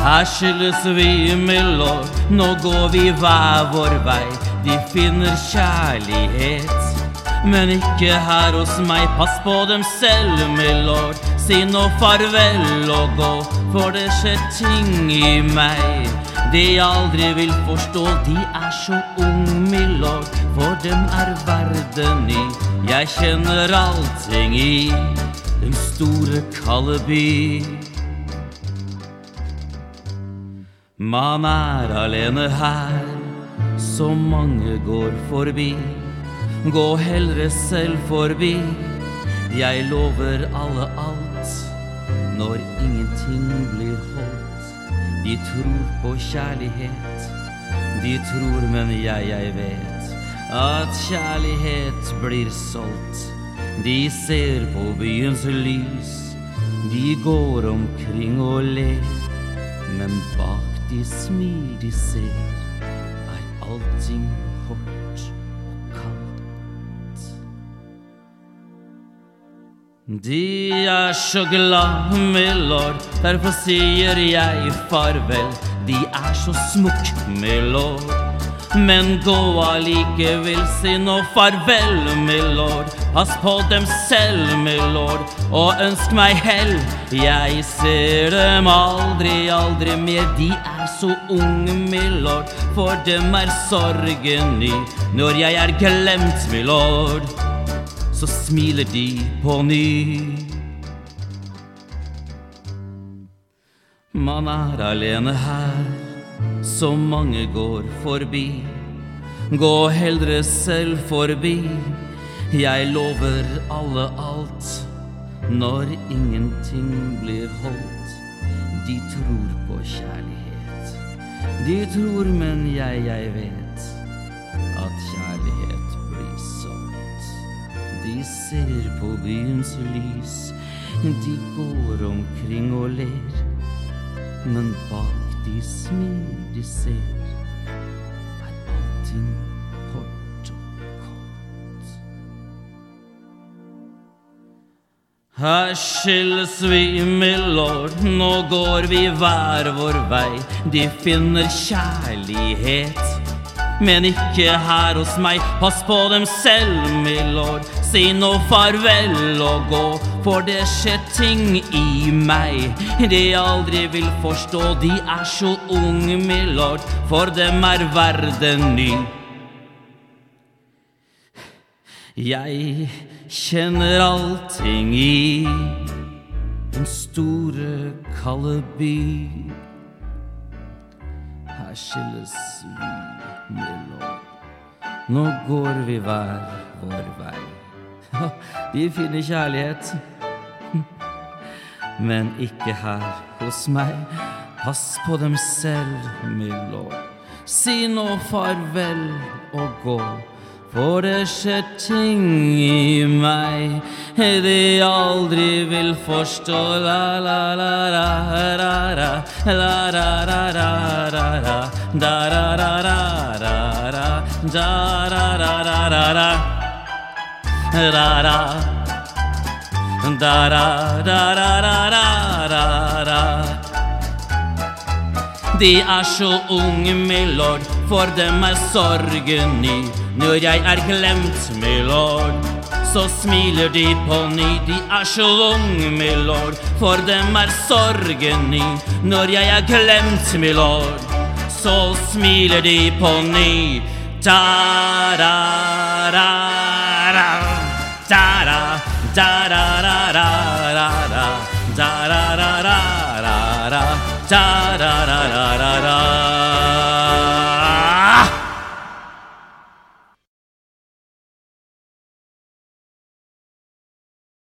Her skilles vi, milord, nå går vi hver vår vei. De finner kjærlighet, men ikke her hos meg. Pass på dem selv, milord, si nå farvel og gå, for det skjer ting i meg. De aldri vil forstå, de er så ung, milord, for dem er verden ny. Jeg kjenner allting i den store, kalde by. Man er alene her, så mange går forbi. Gå hellre selv forbi, jeg lover alle alt. Når ingenting blir holdt, de tror på kjærlighet. De tror, men jeg, jeg vet at kjærlighet blir solgt. De ser på byens lys, de går omkring og ler. Men bak de smil de ser, er allting De er så glad, milord, derfor sier jeg farvel. De er så smukk, milord. Men gå allikevel, si nå farvel, milord. Pass på dem selv, milord, og ønsk meg hell. Jeg ser dem aldri, aldri mer. De er så unge, milord, for dem er sorgen ny. Når jeg er glemt, milord, så smiler de på ny. Man er alene her, så mange går forbi. Gå heldre selv forbi, jeg lover alle alt. Når ingenting blir holdt, de tror på kjærlighet. De tror, men jeg, jeg vet at kjærlighet blir solgt. De ser på byens lys, de går omkring og ler. Men bak de smil de ser, er allting hårdt og kaldt. Her skilles vi, milord, nå går vi hver vår vei. De finner kjærlighet, men ikke her hos meg. Pass på dem selv, milord, si nå farvel og gå. For det skjer ting i meg de aldri vil forstå. De er så unge, milord, for dem er verden ny. Jeg kjenner allting i den store, kalde by. Her skilles vi, mellom. Nå går vi hver vår vei. De finner kjærlighet, men ikke her hos meg. Pass på dem selv, milord. Si nå farvel og gå. For det skjer ting i meg de aldri vil forstå. La, la, la, la, la, la, la, la, la, la, la, la, da, ra, ra, ra, ra, ra, da, ra, ra, ra, ra, ra, ra, ra, da, ra, da, ra, ra, ra, ra, ra. De er så unge, milord, for dem er sorgen ny. Når jeg er glemt, my lord, så smiler de på ny. De er så unge, milord, for dem er sorgen ny. Når jeg er glemt, my lord, så smiler de på ny. Da-ra-ra-ra, da-ra, da-ra-ra-ra-ra, da-ra-ra-ra-ra-ra, da-ra-ra-ra-ra-ra.